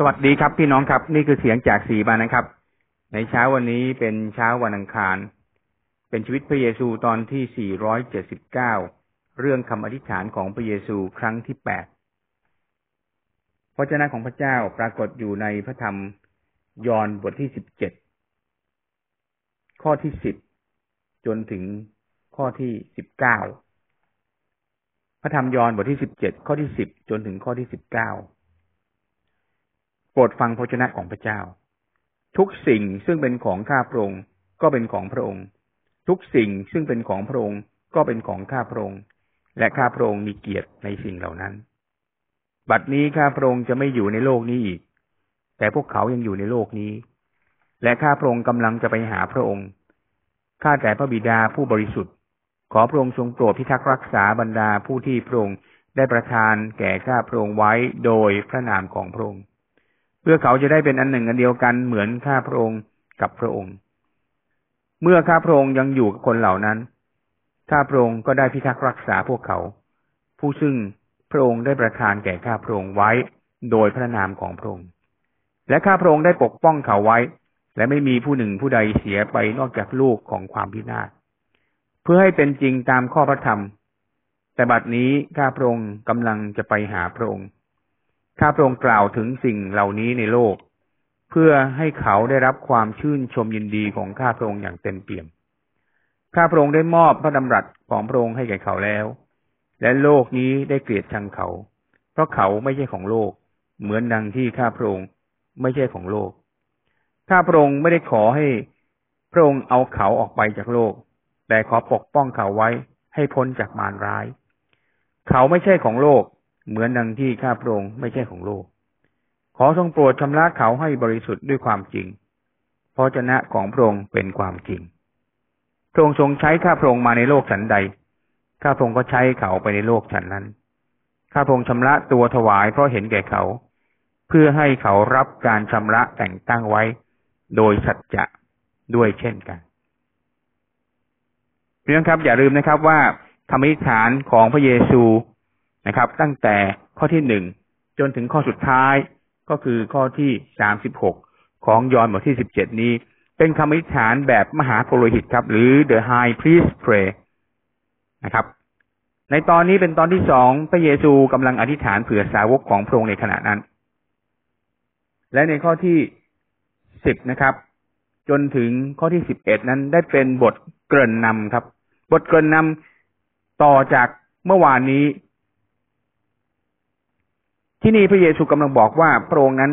สวัสดีครับ พี่น้องครับ นี่คือเสียงจากสีบานนะครับ ในเช้าวันนี้เป็นเช้าวันอังคาร เป็นชีวิตพระเยซูตอนที่ 479 เรื่องคำอธิษฐานของพระเยซูครั้งที่ 8 พระเจ้าของพระเจ้าปรากฏอยู่ในพระธรรมยอห์นบทที่ 17 ข้อที่ 10 จนถึงข้อที่ 19 พระธรรมยอห์นบทที่ 17 ข้อที่ 10 จนถึงข้อที่ 19 รดฟังพระชนะของพระเจ้า ทุกสิ่งซึ่งเป็นของข้าพระองค์ก็เป็นของพระองค์ ทุกสิ่งซึ่งเป็นของพระองค์ก็เป็นของข้าพระองค์ และข้าพระองค์มีเกียรติในสิ่งเหล่านั้น บัดนี้ข้าพระองค์จะไม่อยู่ในโลกนี้อีก แต่พวกเขายังอยู่ในโลกนี้ และข้าพระองค์กำลังจะไปหาพระองค์ ข้าแต่พระบิดาผู้บริสุทธิ์ ขอพระองค์ทรงโปรดพิทักษ์รักษาบรรดาผู้ที่พระองค์ได้ประทานแก่ข้าพระองค์ไว้โดยพระนามของพระองค์ เพื่อเขาจะได้เป็นอันหนึ่งอันเดียวกันเหมือนข้าพระองค์กับพระองค์ เมื่อข้าพระองค์ยังอยู่กับคนเหล่านั้น ข้าพระองค์ก็ได้พิทักษ์รักษาพวกเขา ผู้ซึ่งพระองค์ได้ประทานแก่ข้าพระองค์ไว้โดยพระนามของพระองค์ และข้าพระองค์ได้ปกป้องเขาไว้ และไม่มีผู้หนึ่งผู้ใดเสียไปนอกจากลูกของความพินาศเพื่อให้เป็นจริงตามข้อพระธรรม แต่บัดนี้ข้าพระองค์กำลังจะไปหาพระองค์ ข้าพระองค์กล่าวถึงสิ่งเหล่านี้ในโลก เพื่อให้เขาได้รับความชื่นชมยินดีของข้าพระองค์อย่างเต็มเปี่ยม ข้าพระองค์ได้มอบพระดำรัสของพระองค์ให้แก่เขาแล้ว และโลกนี้ได้เกลียดชังเขา เพราะเขาไม่ใช่ของโลก เหมือนดังที่ข้าพระองค์ไม่ใช่ของโลก ข้าพระองค์ไม่ได้ขอให้พระองค์เอาเขาออกไปจากโลก แต่ขอปกป้องเขาไว้ให้พ้นจากมารร้าย เขาไม่ใช่ของโลก เหมือนดังที่ข้าพระองค์ไม่ใช่ของโลก ขอทรงโปรดชำระเขาให้บริสุทธิ์ด้วยความจริง เพราะชนะของพระองค์เป็นความจริง พระองค์ทรงใช้ข้าพระองค์มาในโลกฉันใด ข้าพระองค์ก็ใช้เขาไปในโลกฉันนั้น ข้าพระองค์ชำระตัวถวายเพราะเห็นแก่เขา เพื่อให้เขารับการชำระแต่งตั้งไว้ โดยสัจจะด้วยเช่นกันเพื่อนครับอย่าลืมนะครับว่าคำอธิษฐานของพระเยซู นะครับ ตั้งแต่ข้อที่หนึ่งจนถึงข้อสุดท้ายก็คือข้อที่สามสิบหกของยอห์นบทที่สิบเจ็ดนี้ เป็นคำอธิษฐานแบบมหาโปรหิตครับ หรือ the high priest pray นะครับ ในตอนนี้เป็นตอนที่สองพระเยซูกำลังอธิษฐานเผื่อสาวกของพระองค์ในขณะนั้น และในข้อที่สิบนะครับ จนถึงข้อที่สิบเอ็ดนั้นได้เป็นบทเกริ่นนำครับ บทเกริ่นนำต่อจากเมื่อวานนี้ ที่นี่พระเยซูกำลังบอกว่าพระองค์นั้น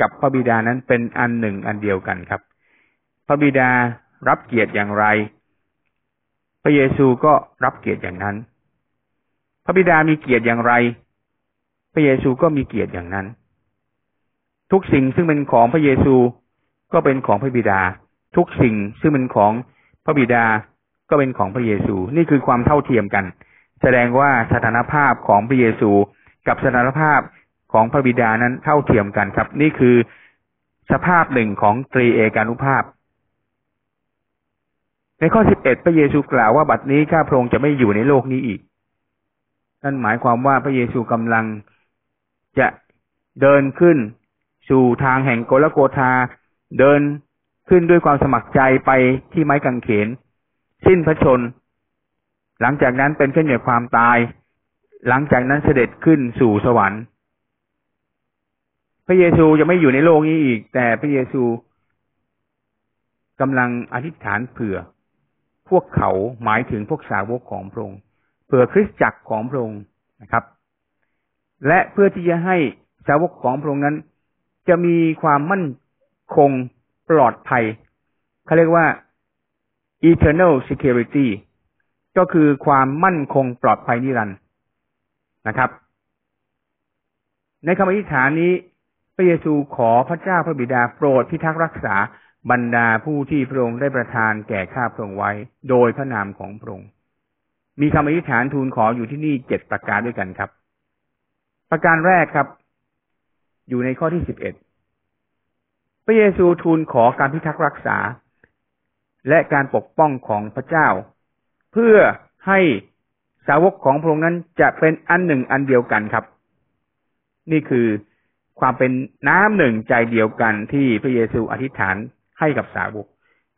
กับพระบิดานั้นเป็นอันหนึ่งอันเดียวกันครับ พระบิดารับเกียรติอย่างไร พระเยซูก็รับเกียรติอย่างนั้น พระบิดามีเกียรติอย่างไร พระเยซูก็มีเกียรติอย่างนั้น ทุกสิ่งซึ่งเป็นของพระเยซูก็เป็นของพระบิดา ทุกสิ่งซึ่งเป็นของพระบิดาก็เป็นของพระเยซู นี่คือความเท่าเทียมกัน แสดงว่าสถานภาพของพระเยซูกับสถานภาพ ของพระบิดานั้นเท่าเทียมกันครับ นี่คือสภาพหนึ่งของตรีเอกานุภาพ ในข้อสิบเอ็ดพระเยซูกล่าวว่าบัดนี้ข้าพระองค์จะไม่อยู่ในโลกนี้อีก นั่นหมายความว่าพระเยซูกำลังจะเดินขึ้นสู่ทางแห่งโกลโกธาเดินขึ้นด้วยความสมัครใจไปที่ไม้กางเขน สิ้นพระชน หลังจากนั้นเป็นเช่นอย่างความตาย หลังจากนั้นเสด็จขึ้นสู่สวรรค์ ระเยซูจะไม่อยู่ในโลกนี้อีก แต่พระเยซูกำลังอธิษฐานเผื่อ พวกเขาหมายถึงพวกสาวกของพระองค์เผื่อคริสตจักรของพระองค์นะครับ และเพื่อที่จะให้สาวกของพระองค์นั้น จะมีความมั่นคงปลอดภัยเขาเรียกว่า eternal security ก็คือความมั่นคงปลอดภัยนิรันดร์นะครับ ในคำอธิษฐานนี้ พระเยซูขอพระเจ้าพระบิดาโปรดพิทักษ์รักษาบรรดาผู้ที่พระองค์ได้ประทานแก่ข้าพระองค์ไว้ โดยพระนามของพระองค์มีคำอธิษฐานทูลขออยู่ที่นี่เจ็ดประการด้วยกันครับ ประการแรกครับ อยู่ในข้อที่สิบเอ็ดพระเยซูทูลขอการพิทักษ์รักษา และการปกป้องของพระเจ้า เพื่อให้สาวกของพระองค์นั้นจะเป็นอันหนึ่งอันเดียวกันครับ นี่คือ ความเป็นน้ำหนึ่งใจเดียวกันที่พระเยซูอธิษฐานให้กับสาวก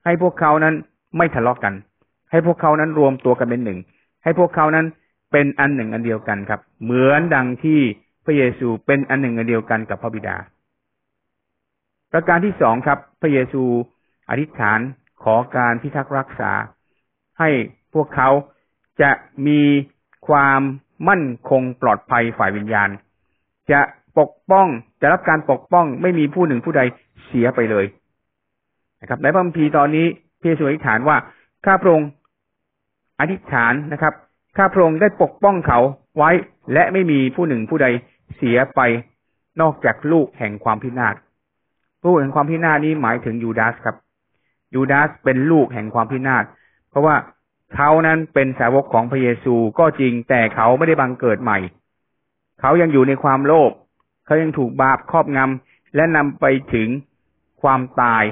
ให้พวกเขานั้นไม่ทะเลาะกกัน ให้พวกเขานั้นรวมตัวกันเป็นหนึ่ง ให้พวกเขานั้นเป็นอันหนึ่งอันเดียวกันครับ เหมือนดังที่พระเยซูเป็นอันหนึ่งอันเดียวกันกับพระบิดา ประการที่สองครับ พระเยซูอธิษฐานขอการพิทักษ์รักษา ให้พวกเขาจะมีความมั่นคงปลอดภัยฝ่ายวิญญาณ จะ ปกป้องจะรับการปกป้องไม่มีผู้หนึ่งผู้ใดเสียไปเลยนะครับในพระคัมภีร์ตอนนี้พระเยซูอธิษฐานว่าข้าพระองค์อธิษฐานนะครับข้าพระองค์ได้ปกป้องเขาไว้และไม่มีผู้หนึ่งผู้ใดเสียไปนอกจากลูกแห่งความพินาศลูกแห่งความพินาศนี้หมายถึงยูดาสครับยูดาสเป็นลูกแห่งความพินาศเพราะว่าเขานั้นเป็นสาวกของพระเยซูก็จริงแต่เขาไม่ได้บังเกิดใหม่ เขายังอยู่ในความโลภ เขายังถูกบาปครอบงำและนำไปถึงความตาย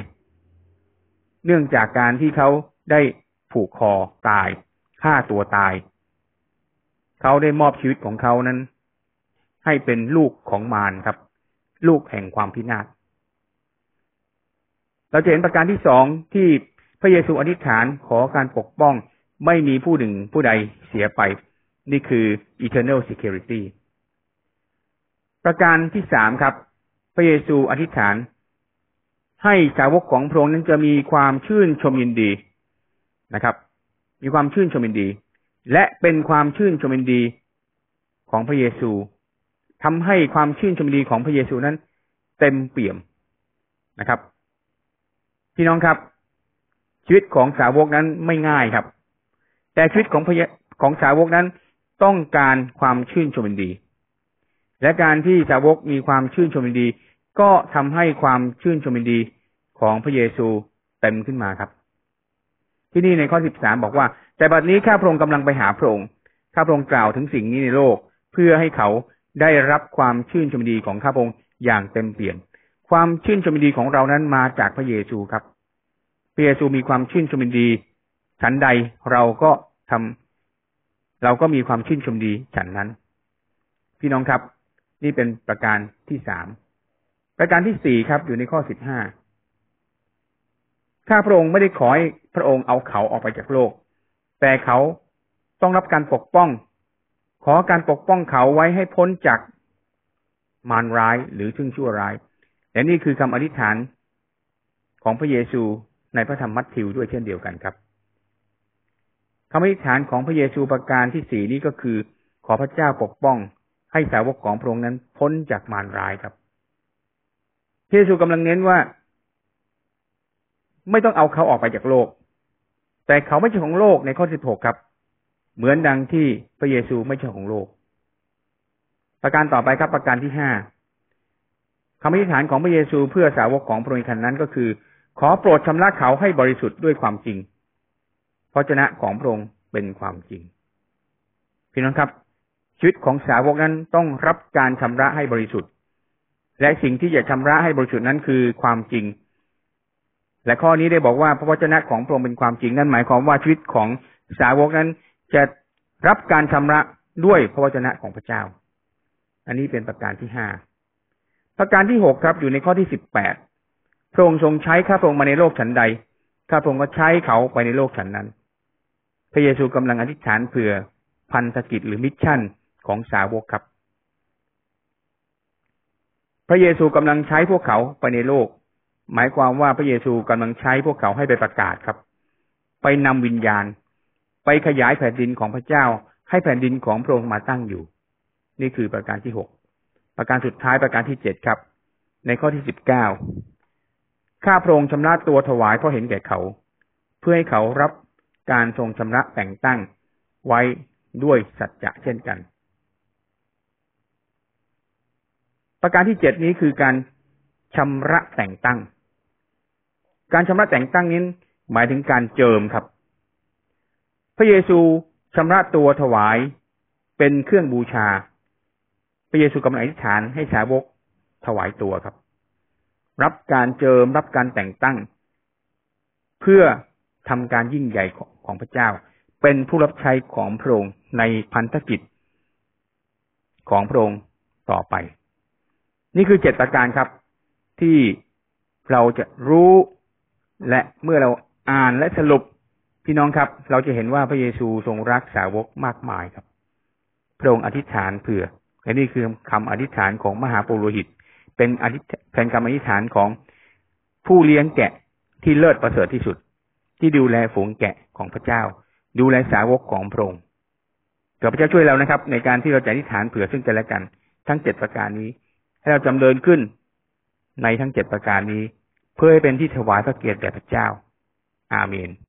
เนื่องจากการที่เขาได้ผูกคอตายฆ่าตัวตาย เขาได้มอบชีวิตของเขานั้น ให้เป็นลูกของมารครับ ลูกแห่งความพินาศเราจะเห็นประการที่สองที่พระเยซูอธิษฐานขอการปกป้องไม่มีผู้หนึ่งผู้ใดเสียไป นี่คือ eternal security ประการที่สามครับ พระเยซูอธิษฐาน ให้สาวกของพระองค์นั้นจะมีความชื่นชมยินดีนะครับ มีความชื่นชมยินดี และเป็นความชื่นชมยินดีของพระเยซูทำให้ความชื่นชมยินดีของพระเยซูนั้น เต็มเปี่ยมนะครับ พี่น้องครับ ชีวิตของสาวกนั้นไม่ง่ายครับ แต่ชีวิตของพระของสาวกนั้นต้องการความชื่นชมยินดี และการที่สาวกมีความชื่นชมยินดี ก็ทำให้ความชื่นชมยินดีของพระเยซูเต็มขึ้นมาครับ ที่นี่ในข้อสิบสามบอกว่า แต่บัดนี้ข้าพระองค์กำลังไปหาพระองค์ข้าพระองค์กล่าวถึงสิ่งนี้ในโลก เพื่อให้เขาได้รับความชื่นชมยินดีของข้าพระองค์อย่างเต็มเปี่ยมความชื่นชมยินดีของเรานั้นมาจากพระเยซูครับพระเยซูมีความชื่นชมยินดี ฉันใดเราก็ทำเราก็มีความชื่นชมดีฉันนั้น พี่น้องครับ นี่เป็นประการที่สามประการที่สี่ครับ อยู่ในข้อสิบห้าข้าพระองค์ไม่ได้ขอให้พระองค์เอาเขาออกไปจากโลก แต่เขาต้องรับการปกป้อง ขอการปกป้องเขาไว้ให้พ้นจากมารร้ายหรือซึ่งชั่วร้ายและนี่คือคำอธิษฐานของพระเยซูในพระธรรมมัทธิวด้วยเช่นเดียวกันครับคำอธิษฐานของพระเยซูประการที่สี่นี้ก็คือ ขอพระเจ้าปกป้อง ให้สาวกของพระองค์นั้นพ้นจากมารร้ายครับพระเยซูกำลังเน้นว่า ไม่ต้องเอาเขาออกไปจากโลก แต่เขาไม่ใช่ของโลกในข้อสิบหกครับ เหมือนดังที่พระเยซูไม่ใช่ของโลก ประการต่อไปครับ ประการที่ห้าคำอธิษฐานของพระเยซูเพื่อสาวกของพระองค์คันนั้นก็คือ ขอโปรดชำระเขาให้บริสุทธิ์ด้วยความจริงพระเจ้าของพระองค์เป็นความจริง พี่น้องครับ ชีวิตของสาวกนั้นต้องรับการชำระให้บริสุทธิ์ และสิ่งที่จะชำระให้บริสุทธิ์นั้นคือความจริง และข้อนี้ได้บอกว่าพระวจนะของพระองค์เป็นความจริงนั่นหมายความว่าชีวิตของสาวกนั้นจะรับการชำระด้วยพระวจนะของพระเจ้า อันนี้เป็นประการที่ห้าประการที่หกครับอยู่ในข้อที่สิบแปดพระองค์ทรงใช้ข้าพระองค์มาในโลกฉันใดข้าพระองค์ก็ใช้เขาไปในโลกฉันนั้น พระเยซูกำลังอธิษฐานเผื่อพันธกิจหรือมิชชั่น ของสาวกครับ พระเยซูกำลังใช้พวกเขาไปในโลก หมายความว่าพระเยซูกำลังใช้พวกเขาให้ไปประกาศครับ ไปนำวิญญาณ ไปขยายแผ่นดินของพระเจ้า ให้แผ่นดินของพระองค์มาตั้งอยู่ นี่คือประการที่หกประการสุดท้ายประการที่เจ็ดครับ ในข้อที่สิบเก้าข้าพระองค์ชำระตัวถวายเพราะเห็นแก่เขา เพื่อให้เขารับการทรงชำระแต่งตั้งไว้ด้วยสัจจะเช่นกัน ประการที่เจ็ดนี้คือการชำระแต่งตั้ง การชำระแต่งตั้งนี้หมายถึงการเจิมครับ พระเยซูชำระตัวถวายเป็นเครื่องบูชา พระเยซูกำลังอธิษฐานให้สาวกถวายตัวครับ รับการเจิมรับการแต่งตั้ง เพื่อทำการยิ่งใหญ่ของพระเจ้า เป็นผู้รับใช้ของพระองค์ในพันธกิจของพระองค์ต่อไป นี่คือเจ็ดประการครับ ที่เราจะรู้ และเมื่อเราอ่านและสรุปพี่น้องครับ เราจะเห็นว่าพระเยซูทรงรักสาวกมากมายครับ พระองค์อธิษฐานเผื่อและนี่คือคำอธิษฐานของมหาปุโรหิต เป็นอธิแนคำอธิษฐานของผู้เลี้ยงแกะที่เลิศประเสริฐที่สุด ที่ดูแลฝูงแกะของพระเจ้า ดูแลสาวกของพระองค์ขอพระเจ้าช่วยเรานะครับ ในการที่เราจะอธิษฐานเผื่อซึ่งกันและกัน ทั้งเจ็ดประการนี้ ให้เราจำเริญขึ้นในทั้งเจ็ดประการนี้ เพื่อให้เป็นที่ถวายพระเกียรติแด่พระเจ้า อาเมน